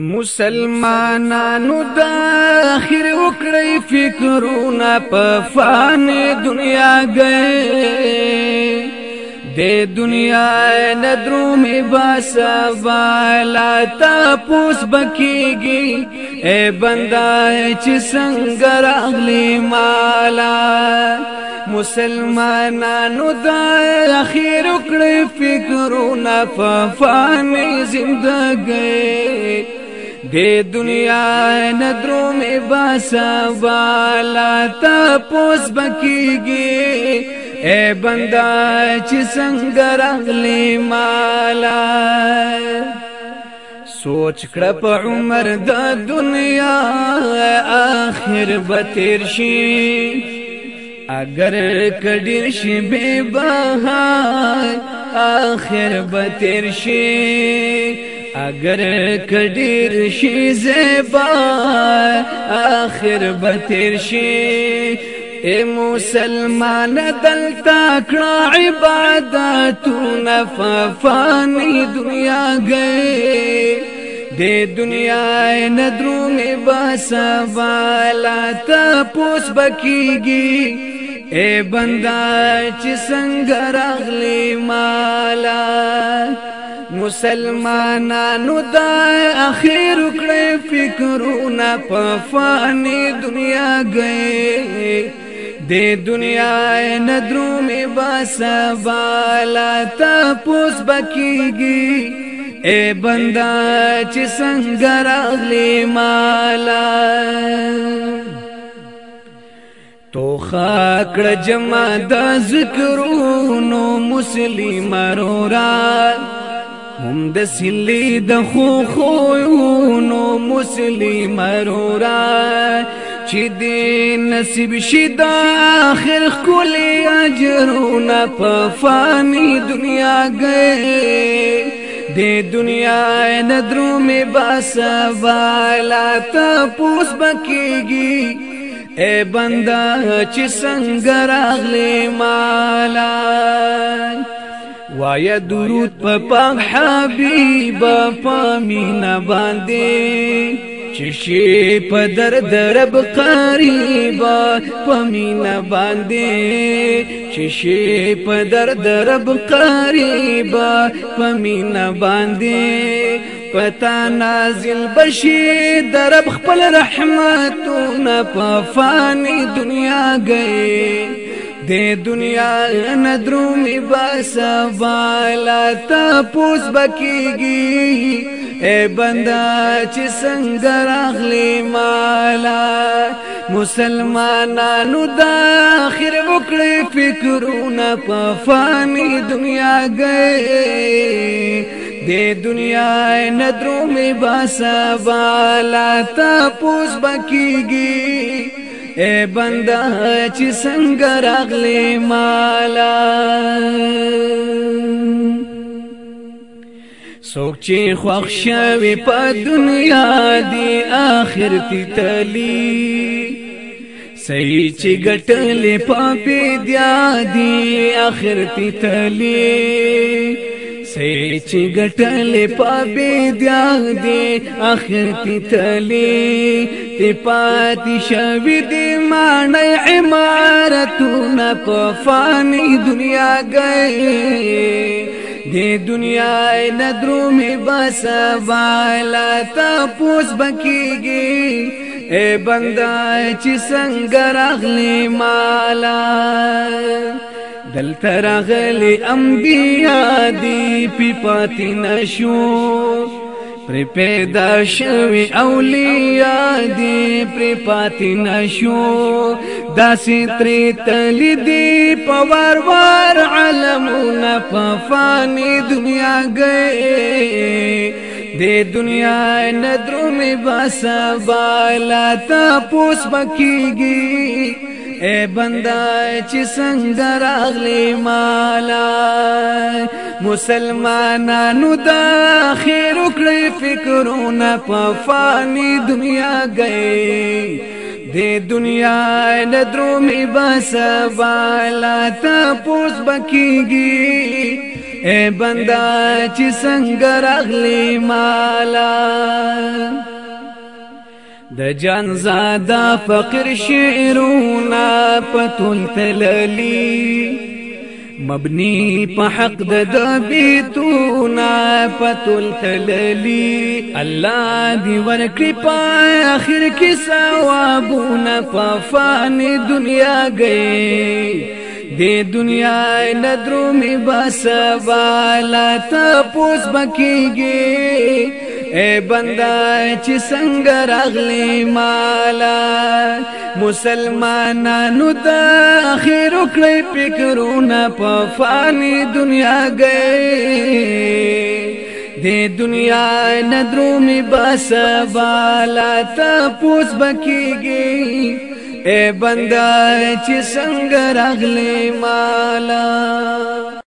مسلمانانو د اخر وکړی فکرونه په فانی دنیا گئے د دنیا نه درومې باسا والا تا پوس بکیږي اے بندا چې څنګه راغلی مالا مسلمانانو د اخر وکړی فکرونه په فانی زندګۍ دې دنیا ندروم باسا والا تا پوس بکیږي اے بندا چې څنګه راغلی مالا سوچ کړه په عمر د دنیا آخر به تیر شي اگر کډیر شي به بها آخر به تیر شي اگر کډیر شي زبا اخر به تیر شي اے مسلمان دلتا کړه عبادتونه فانی دنیا گئے د دنیا نه درو می بسوالا ته پوس بکیږي اے بندا چې څنګه راغلی مالا مسلمانانو د اخیر کړه فکرونه په فانی دنیا گئے د دنیا نه درو می باسا بالا ته پوس بکیږي اے بندا چې څنګه راغلی مالا تو خاکړه جما د ذکرونو مسلمانو را هم د سلی د خو خو نو مسلم رورا چې دې نصیب شي د اخر خل اجرونه په فانی دنیا گئے د دنیا نه درو می باسا والا ته پوس بکیږي اے بندا چې څنګه راغلی مالا وایا درود په پاک حبیب په مینا باندې چشي په درد رب قریب په مینا باندې چشي په درد رب قریب په مینا باندې پتا نازل بشي درب خپل رحمتونه په فانی دنیا گئے د دنیا ندرومی بس بالا تا پوس بکیږي اے بندا چې څنګه راغلی مالا مسلمانانو د اخر وکړي فکرونه په فانی دنیا گئے د دنیا ندرومی بس بالا تا پوس بکیږي اے بندا چې څنګه راغلی مالا سوک چې خوښ شوي په دنیا دی آخرت تلی صحیح چې ګټلې په دنیا دی آخرت تلی سی چې ګټلې پابې دیا دې اخر تلې تی پاتې شوې دې مانې عمارتونه په فانی دنیا گئے د دنیا نه درو می بس والا تا پوس بکیږي اے بندا چې څنګه راغلی مالا دل ترغلی انبیاء دی پی پاتی نشو پر پیدا شوی اولیاء دی پر پاتی نشو داسی تری تلی دی پوروار علمون پفانی دنیا گئے دے دنیا ندرو میں باسا بالا تا پوس بکی گی اے بندای چې څنګه راغلی مالا مسلمانانو د خیر وکړي فکرونه په فانی دنیا گئے د دنیا له درومې بس بالا ته پوس بکیږي اے بندا چې څنګه راغلی مالا د جان زادا فقر شعرونه پتول تللی مبني په حق د بیتونا پتول تللی الله دی ورکړي په اخر کې ثوابونه په فانی دنیا گئی د دنیا ندرو می بس بالا ته پوس بکیږي اے بندا چې څنګه راغلی مالا مسلمانانو د اخر کړې فکرونه په فانی دنیا گئے د دنیا ندرومی بس بالا ته پوس بکیږي اے بندا چې څنګه راغلی مالا